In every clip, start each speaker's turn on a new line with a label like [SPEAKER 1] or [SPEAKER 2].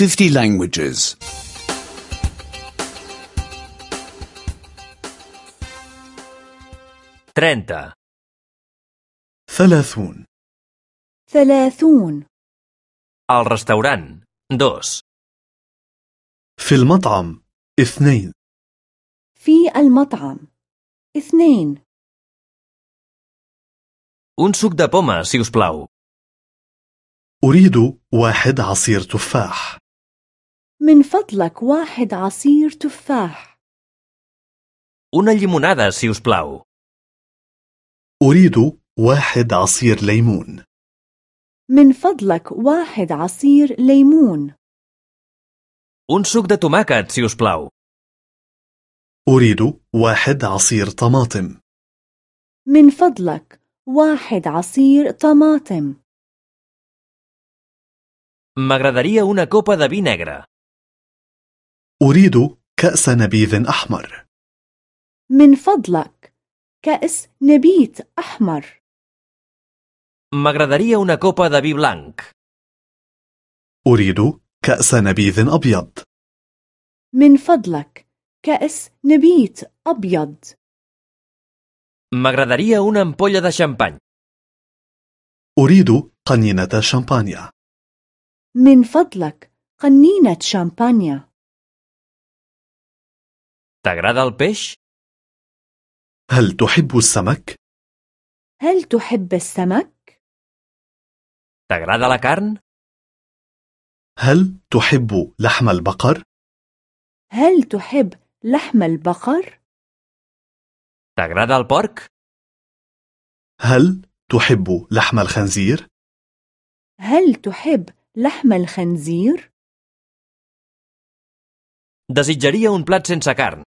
[SPEAKER 1] 50 languages.
[SPEAKER 2] 30.
[SPEAKER 3] ثلاثون
[SPEAKER 4] ثلاثون
[SPEAKER 2] Al restaurant. 2.
[SPEAKER 3] في المطعم اثنين
[SPEAKER 4] في المطعم اثنين
[SPEAKER 2] Un suc de poma, si us plau.
[SPEAKER 3] أريد واحد عصير تفاح
[SPEAKER 4] من فضلك واحد عصير تفاح
[SPEAKER 2] Una llimonada, si us plau.
[SPEAKER 3] أريد واحد عصير ليمون
[SPEAKER 4] من فضلك واحد عصير ليمون
[SPEAKER 2] Un suc de tomàquet, si us plau.
[SPEAKER 3] أريد واحد عصير طماطم
[SPEAKER 4] من فضلك واحد عصير طماطم
[SPEAKER 2] M'agradaria una copa de vi negre.
[SPEAKER 3] أريد كأس نبيذ أحمر.
[SPEAKER 4] من فضلك كأس نبيت أحمر.
[SPEAKER 2] M'agradaria una copa de vi blanc.
[SPEAKER 3] أريد كأس نبيذ أبيض.
[SPEAKER 4] من فضلك كأس نبيت أبيض.
[SPEAKER 2] M'agradaria una ampolla de xampany.
[SPEAKER 3] أريد قنينة شامبانيا.
[SPEAKER 4] من فضلك قنينة شامبانيا.
[SPEAKER 2] T'agrada el peix?
[SPEAKER 3] هل تحب السمك؟
[SPEAKER 4] هل تحب السمك؟
[SPEAKER 2] T'agrada la carn?
[SPEAKER 3] هل تحب لحم البقر؟
[SPEAKER 4] هل تحب لحم البقر؟
[SPEAKER 2] T'agrada el porc?
[SPEAKER 3] هل تحب لحم الخنزير؟
[SPEAKER 4] هل تحب لحم الخنزير؟
[SPEAKER 2] Desitjaria un plat sense carn.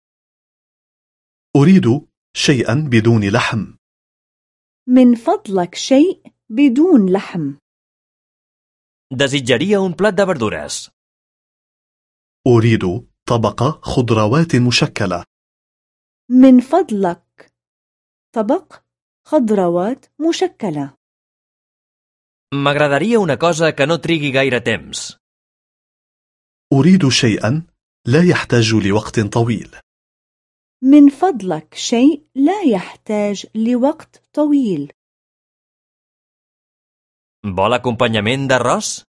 [SPEAKER 3] أريد شيئا بدون لحم.
[SPEAKER 4] من فضلك شيء بدون لحم.
[SPEAKER 2] Desitjaria un plat de verdures.
[SPEAKER 3] أريد طبق خضروات مشكلة.
[SPEAKER 4] من فضلك طبق خضروات مشكلة.
[SPEAKER 2] M'agradaria una cosa que no trigui gaire temps.
[SPEAKER 3] أريد شيئا لا يحتاج لوقت طويل.
[SPEAKER 4] من فضلك شيء لا يحتاج لوقت طويل
[SPEAKER 2] Vol acompanyament d'arròs?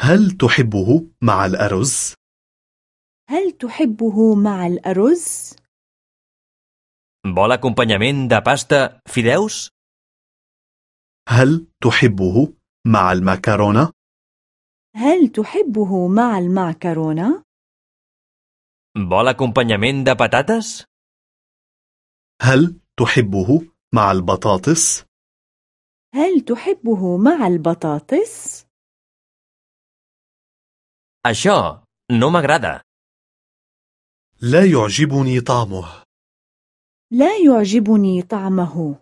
[SPEAKER 3] هل تحبه مع الأرز؟
[SPEAKER 4] هل تحبه مع الأرز؟
[SPEAKER 2] Vol acompanyament de pasta fideus?
[SPEAKER 3] هل تحبه مع المكرونة؟
[SPEAKER 4] هل تحبه مع المعكرونة؟
[SPEAKER 2] Vol acompanyament de patates?
[SPEAKER 3] هل تحبه مع البطاطس؟
[SPEAKER 4] هل تحبه مع البطاطس؟
[SPEAKER 2] Això no m'agrada.
[SPEAKER 3] لا يعجبني طعمه
[SPEAKER 4] لا يعجبني طعمه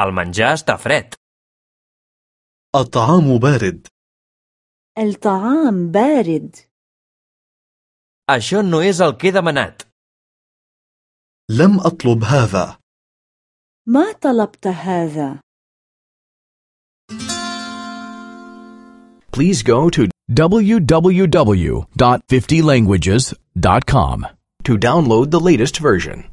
[SPEAKER 2] El menjar està fred.
[SPEAKER 3] الطعام بارد
[SPEAKER 4] الطعام بارد
[SPEAKER 2] Això no és el que he demanat.
[SPEAKER 3] لم أطلب هذا
[SPEAKER 4] ما طلبت هذا
[SPEAKER 5] Please go to www.50languages.com to download the latest version.